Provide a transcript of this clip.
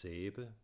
sæbe.